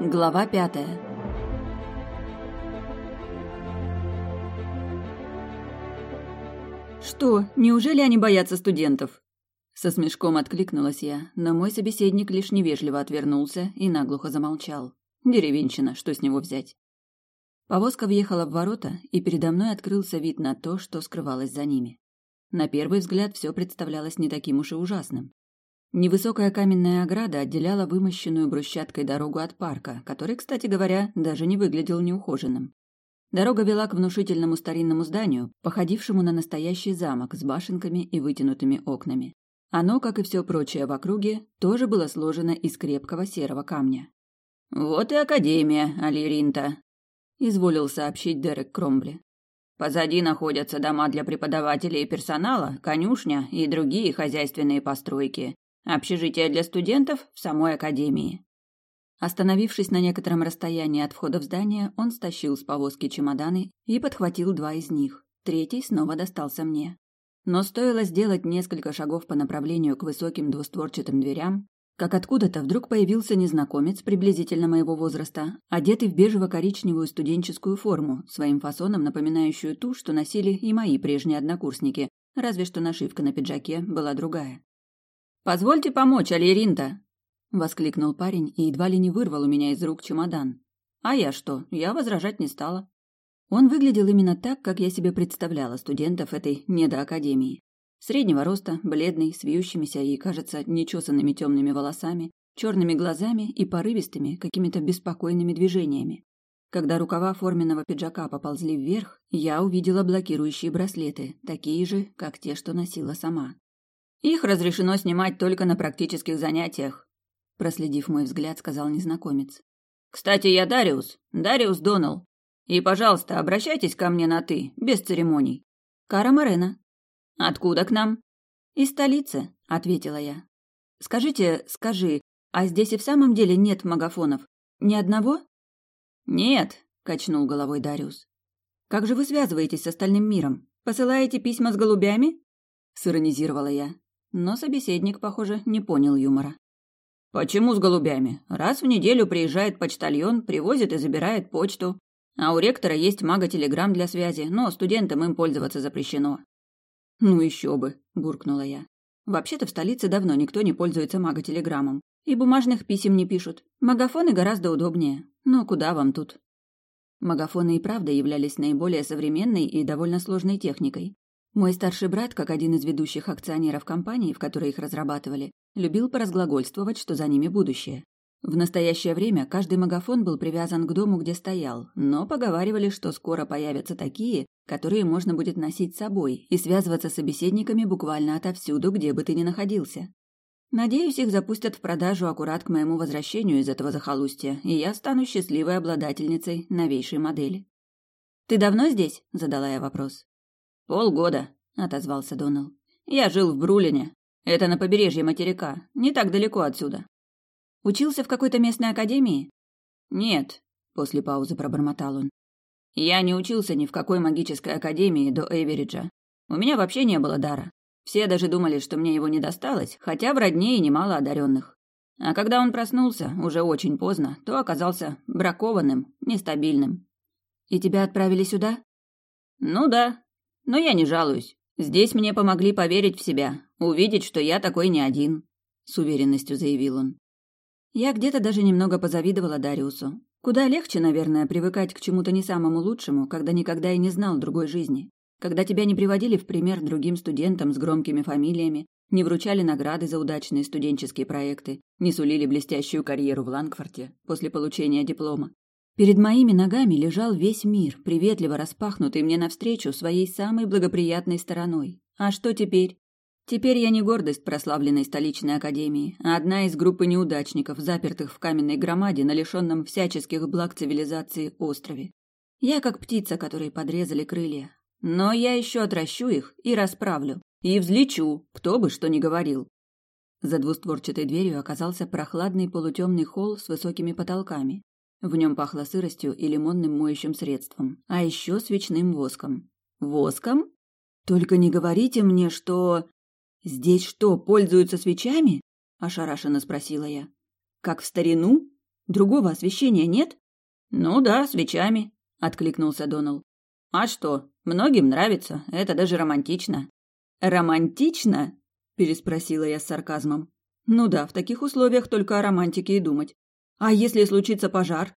Глава пятая. Что, неужели они боятся студентов? Со смешком откликнулась я, но мой собеседник лишь невежливо отвернулся и наглухо замолчал. Деревенщина, что с него взять? Повозка въехала в ворота, и передо мной открылся вид на то, что скрывалось за ними. На первый взгляд все представлялось не таким уж и ужасным. Невысокая каменная ограда отделяла вымощенную брусчаткой дорогу от парка, который, кстати говоря, даже не выглядел неухоженным. Дорога вела к внушительному старинному зданию, походившему на настоящий замок с башенками и вытянутыми окнами. Оно, как и все прочее в округе, тоже было сложено из крепкого серого камня. «Вот и Академия, Алиринта», — изволил сообщить Дерек Кромбли. «Позади находятся дома для преподавателей и персонала, конюшня и другие хозяйственные постройки. Общежитие для студентов в самой академии. Остановившись на некотором расстоянии от входа в здание, он стащил с повозки чемоданы и подхватил два из них. Третий снова достался мне. Но стоило сделать несколько шагов по направлению к высоким двустворчатым дверям, как откуда-то вдруг появился незнакомец приблизительно моего возраста, одетый в бежево-коричневую студенческую форму, своим фасоном напоминающую ту, что носили и мои прежние однокурсники, разве что нашивка на пиджаке была другая. «Позвольте помочь, Алиринта!» — воскликнул парень и едва ли не вырвал у меня из рук чемодан. А я что? Я возражать не стала. Он выглядел именно так, как я себе представляла студентов этой недоакадемии. Среднего роста, бледный, с вьющимися и, кажется, нечесанными темными волосами, черными глазами и порывистыми, какими-то беспокойными движениями. Когда рукава форменного пиджака поползли вверх, я увидела блокирующие браслеты, такие же, как те, что носила сама. Их разрешено снимать только на практических занятиях, проследив мой взгляд, сказал незнакомец. Кстати, я Дариус, Дариус Донал. И, пожалуйста, обращайтесь ко мне на ты, без церемоний. Кара Морена. Откуда к нам? Из столицы, ответила я. Скажите, скажи, а здесь и в самом деле нет магафонов? Ни одного? Нет, качнул головой Дариус. Как же вы связываетесь с остальным миром? Посылаете письма с голубями? сиронизировала я. Но собеседник, похоже, не понял юмора. «Почему с голубями? Раз в неделю приезжает почтальон, привозит и забирает почту. А у ректора есть мага-телеграмм для связи, но студентам им пользоваться запрещено». «Ну еще бы», – буркнула я. «Вообще-то в столице давно никто не пользуется мага-телеграммом. И бумажных писем не пишут. Магафоны гораздо удобнее. Но куда вам тут?» Магафоны и правда являлись наиболее современной и довольно сложной техникой. Мой старший брат, как один из ведущих акционеров компании, в которой их разрабатывали, любил поразглагольствовать, что за ними будущее. В настоящее время каждый магафон был привязан к дому, где стоял, но поговаривали, что скоро появятся такие, которые можно будет носить с собой и связываться с собеседниками буквально отовсюду, где бы ты ни находился. Надеюсь, их запустят в продажу аккурат к моему возвращению из этого захолустья, и я стану счастливой обладательницей новейшей модели. «Ты давно здесь?» – задала я вопрос. «Полгода», — отозвался Донал. «Я жил в Брулине. Это на побережье материка, не так далеко отсюда». «Учился в какой-то местной академии?» «Нет», — после паузы пробормотал он. «Я не учился ни в какой магической академии до Эвериджа. У меня вообще не было дара. Все даже думали, что мне его не досталось, хотя в родне и немало одаренных. А когда он проснулся, уже очень поздно, то оказался бракованным, нестабильным. «И тебя отправили сюда?» «Ну да, но я не жалуюсь. Здесь мне помогли поверить в себя, увидеть, что я такой не один, с уверенностью заявил он. Я где-то даже немного позавидовала Дариусу. Куда легче, наверное, привыкать к чему-то не самому лучшему, когда никогда и не знал другой жизни. Когда тебя не приводили в пример другим студентам с громкими фамилиями, не вручали награды за удачные студенческие проекты, не сулили блестящую карьеру в Лангфорте после получения диплома. Перед моими ногами лежал весь мир, приветливо распахнутый мне навстречу своей самой благоприятной стороной. А что теперь? Теперь я не гордость прославленной столичной академии, а одна из группы неудачников, запертых в каменной громаде на лишенном всяческих благ цивилизации острове. Я как птица, которой подрезали крылья. Но я еще отращу их и расправлю. И взлечу, кто бы что ни говорил. За двустворчатой дверью оказался прохладный полутемный холл с высокими потолками. В нем пахло сыростью и лимонным моющим средством, а еще свечным воском. Воском? Только не говорите мне, что... Здесь что, пользуются свечами? Ошарашенно спросила я. Как в старину? Другого освещения нет?» «Ну да, свечами», — откликнулся Донал. «А что, многим нравится, это даже романтично». «Романтично?» – переспросила я с сарказмом. «Ну да, в таких условиях только о романтике и думать. А если случится пожар?»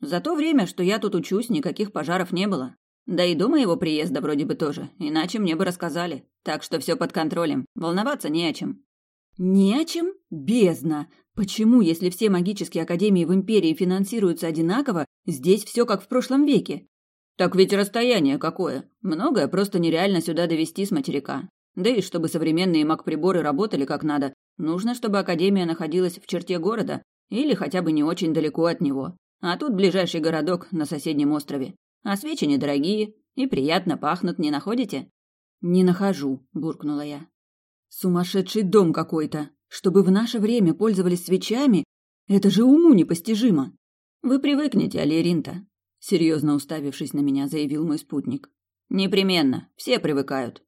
«За то время, что я тут учусь, никаких пожаров не было. Да и до моего приезда вроде бы тоже, иначе мне бы рассказали. Так что все под контролем, волноваться не о чем». «Не о чем? Бездна! Почему, если все магические академии в Империи финансируются одинаково, здесь все как в прошлом веке?» «Так ведь расстояние какое. Многое просто нереально сюда довести с материка. Да и чтобы современные маг-приборы работали как надо, нужно, чтобы Академия находилась в черте города или хотя бы не очень далеко от него. А тут ближайший городок на соседнем острове. А свечи недорогие и приятно пахнут, не находите? Не нахожу, буркнула я. Сумасшедший дом какой-то. Чтобы в наше время пользовались свечами, это же уму непостижимо. Вы привыкнете, Алиринта, серьезно уставившись на меня, заявил мой спутник. Непременно, все привыкают.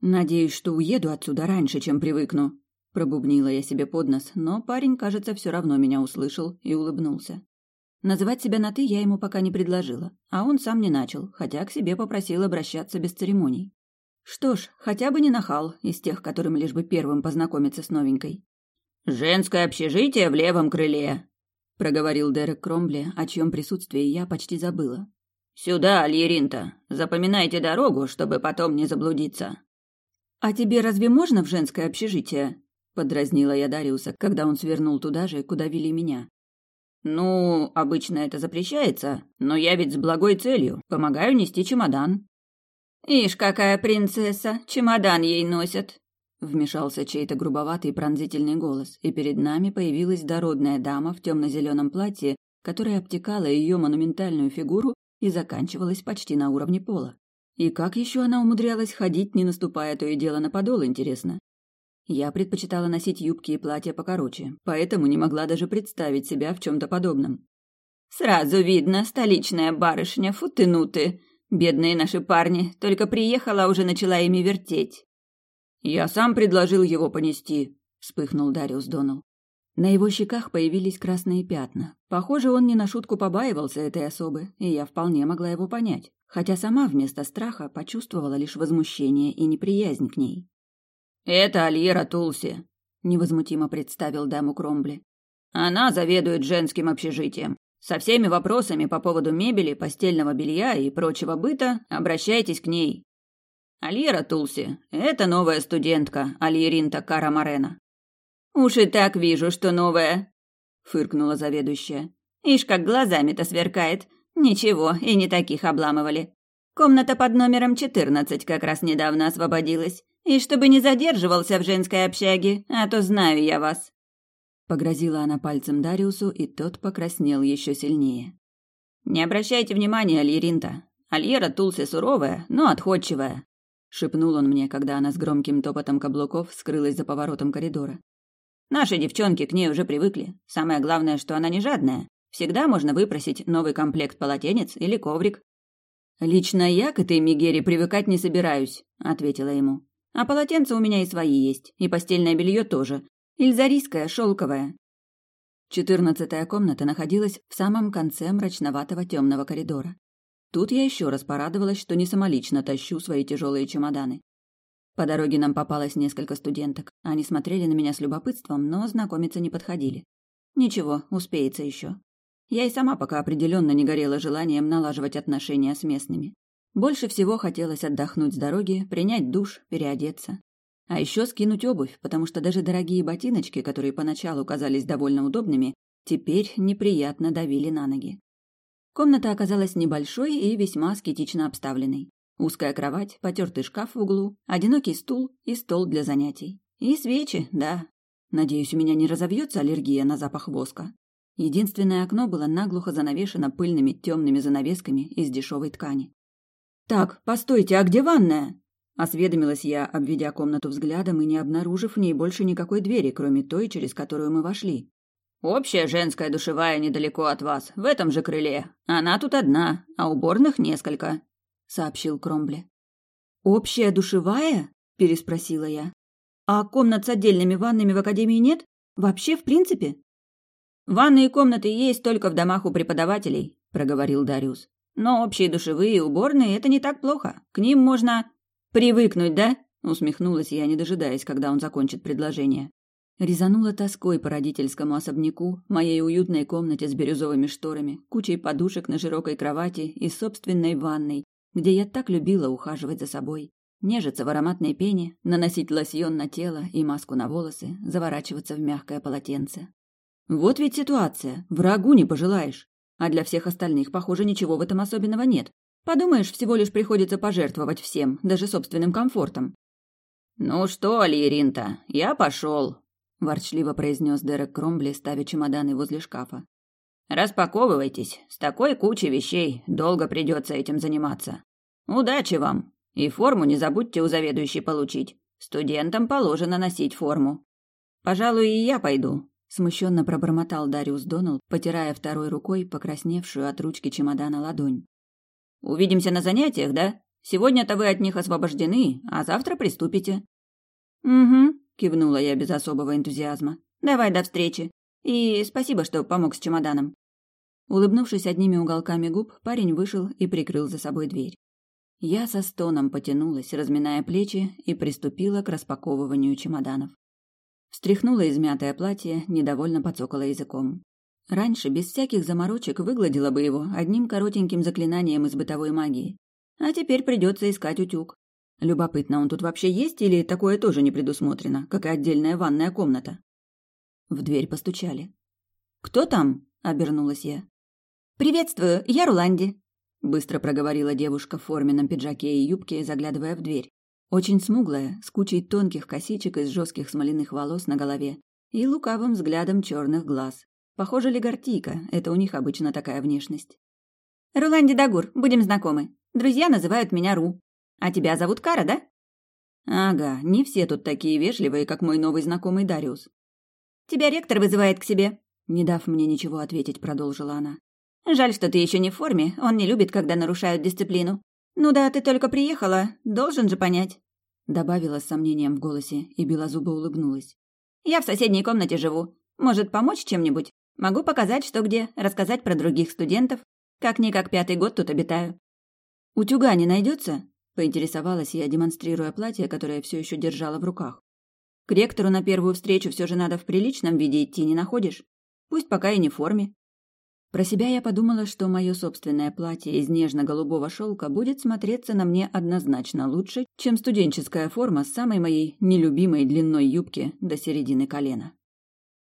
Надеюсь, что уеду отсюда раньше, чем привыкну, пробубнила я себе под нос, но парень, кажется, все равно меня услышал и улыбнулся. Называть себя на «ты» я ему пока не предложила, а он сам не начал, хотя к себе попросил обращаться без церемоний. Что ж, хотя бы не нахал, из тех, которым лишь бы первым познакомиться с новенькой. «Женское общежитие в левом крыле», — проговорил Дерек Кромбли, о чьем присутствии я почти забыла. «Сюда, Альеринта. Запоминайте дорогу, чтобы потом не заблудиться». «А тебе разве можно в женское общежитие?» — подразнила я Дариуса, когда он свернул туда же, куда вели меня. «Ну, обычно это запрещается, но я ведь с благой целью, помогаю нести чемодан». «Ишь, какая принцесса, чемодан ей носят!» Вмешался чей-то грубоватый пронзительный голос, и перед нами появилась дородная дама в темно-зеленом платье, которая обтекала ее монументальную фигуру и заканчивалась почти на уровне пола. И как еще она умудрялась ходить, не наступая то и дело на подол, интересно? Я предпочитала носить юбки и платья покороче, поэтому не могла даже представить себя в чем-то подобном. «Сразу видно, столичная барышня, футынуты. Бедные наши парни, только приехала, а уже начала ими вертеть». «Я сам предложил его понести», — вспыхнул Дариус Донал. На его щеках появились красные пятна. Похоже, он не на шутку побаивался этой особы, и я вполне могла его понять, хотя сама вместо страха почувствовала лишь возмущение и неприязнь к ней. «Это Альера Тулси», — невозмутимо представил даму Кромбли. «Она заведует женским общежитием. Со всеми вопросами по поводу мебели, постельного белья и прочего быта обращайтесь к ней. Альера Тулси — это новая студентка Альеринта Кара Морена. «Уж и так вижу, что новое», — фыркнула заведующая. «Ишь, как глазами-то сверкает. Ничего, и не таких обламывали. Комната под номером 14 как раз недавно освободилась. И чтобы не задерживался в женской общаге, а то знаю я вас». Погрозила она пальцем Дариусу, и тот покраснел еще сильнее. «Не обращайте внимания, Альеринта. Альера Тулси суровая, но отходчивая», — шепнул он мне, когда она с громким топотом каблуков скрылась за поворотом коридора. Наши девчонки к ней уже привыкли. Самое главное, что она не жадная. Всегда можно выпросить новый комплект полотенец или коврик. Лично я к этой Мигере привыкать не собираюсь, ответила ему. А полотенца у меня и свои есть, и постельное белье тоже. Ильзарийское, шелковое. Четырнадцатая комната находилась в самом конце мрачноватого темного коридора. Тут я еще раз порадовалась, что не самолично тащу свои тяжелые чемоданы. По дороге нам попалось несколько студенток. Они смотрели на меня с любопытством, но знакомиться не подходили. Ничего, успеется еще. Я и сама пока определенно не горела желанием налаживать отношения с местными. Больше всего хотелось отдохнуть с дороги, принять душ, переодеться. А еще скинуть обувь, потому что даже дорогие ботиночки, которые поначалу казались довольно удобными, теперь неприятно давили на ноги. Комната оказалась небольшой и весьма аскетично обставленной. Узкая кровать, потертый шкаф в углу, одинокий стул и стол для занятий. И свечи, да. Надеюсь, у меня не разовьется аллергия на запах воска. Единственное окно было наглухо занавешено пыльными темными занавесками из дешевой ткани. «Так, постойте, а где ванная?» Осведомилась я, обведя комнату взглядом и не обнаружив в ней больше никакой двери, кроме той, через которую мы вошли. «Общая женская душевая недалеко от вас, в этом же крыле. Она тут одна, а уборных несколько», — сообщил Кромбли. «Общая душевая?» – переспросила я. «А комнат с отдельными ваннами в академии нет? Вообще, в принципе?» Ванные комнаты есть только в домах у преподавателей, проговорил Дариус. Но общие душевые и уборные это не так плохо. К ним можно привыкнуть, да? усмехнулась я, не дожидаясь, когда он закончит предложение. Резанула тоской по родительскому особняку, моей уютной комнате с бирюзовыми шторами, кучей подушек на широкой кровати и собственной ванной, где я так любила ухаживать за собой, нежиться в ароматной пене, наносить лосьон на тело и маску на волосы, заворачиваться в мягкое полотенце. Вот ведь ситуация, врагу не пожелаешь. А для всех остальных, похоже, ничего в этом особенного нет. Подумаешь, всего лишь приходится пожертвовать всем, даже собственным комфортом. «Ну что, Лиринта, я пошел», – ворчливо произнес Дерек Кромбли, ставя чемоданы возле шкафа. «Распаковывайтесь. С такой кучей вещей долго придется этим заниматься. Удачи вам. И форму не забудьте у заведующей получить. Студентам положено носить форму. Пожалуй, и я пойду», – смущенно пробормотал Дариус Доналд, потирая второй рукой покрасневшую от ручки чемодана ладонь. «Увидимся на занятиях, да? Сегодня-то вы от них освобождены, а завтра приступите». «Угу», кивнула я без особого энтузиазма. Давай до встречи. И спасибо, что помог с чемоданом. Улыбнувшись одними уголками губ, парень вышел и прикрыл за собой дверь. Я со стоном потянулась, разминая плечи, и приступила к распаковыванию чемоданов. Встряхнула измятое платье, недовольно подцокала языком. Раньше без всяких заморочек выгладила бы его одним коротеньким заклинанием из бытовой магии. А теперь придется искать утюг. Любопытно, он тут вообще есть или такое тоже не предусмотрено, как и отдельная ванная комната? В дверь постучали. «Кто там?» – обернулась я. «Приветствую, я Руланди», – быстро проговорила девушка в форменном пиджаке и юбке, заглядывая в дверь. Очень смуглая, с кучей тонких косичек из жестких смоляных волос на голове и лукавым взглядом черных глаз. Похоже, легартийка, это у них обычно такая внешность. «Руланди Дагур, будем знакомы. Друзья называют меня Ру», а тебя зовут Кара, да? Ага, не все тут такие вежливые, как мой новый знакомый Дариус. Тебя ректор вызывает к себе. Не дав мне ничего ответить, продолжила она. Жаль, что ты еще не в форме. Он не любит, когда нарушают дисциплину. Ну да, ты только приехала, должен же понять. Добавила с сомнением в голосе и белозубо улыбнулась. Я в соседней комнате живу. Может, помочь чем-нибудь? Могу показать, что где, рассказать про других студентов. Как-никак пятый год тут обитаю. Утюга не найдется? Поинтересовалась я, демонстрируя платье, которое все еще держала в руках. К ректору на первую встречу все же надо в приличном виде идти, не находишь? Пусть пока и не в форме. Про себя я подумала, что мое собственное платье из нежно-голубого шелка будет смотреться на мне однозначно лучше, чем студенческая форма с самой моей нелюбимой длиной юбки до середины колена.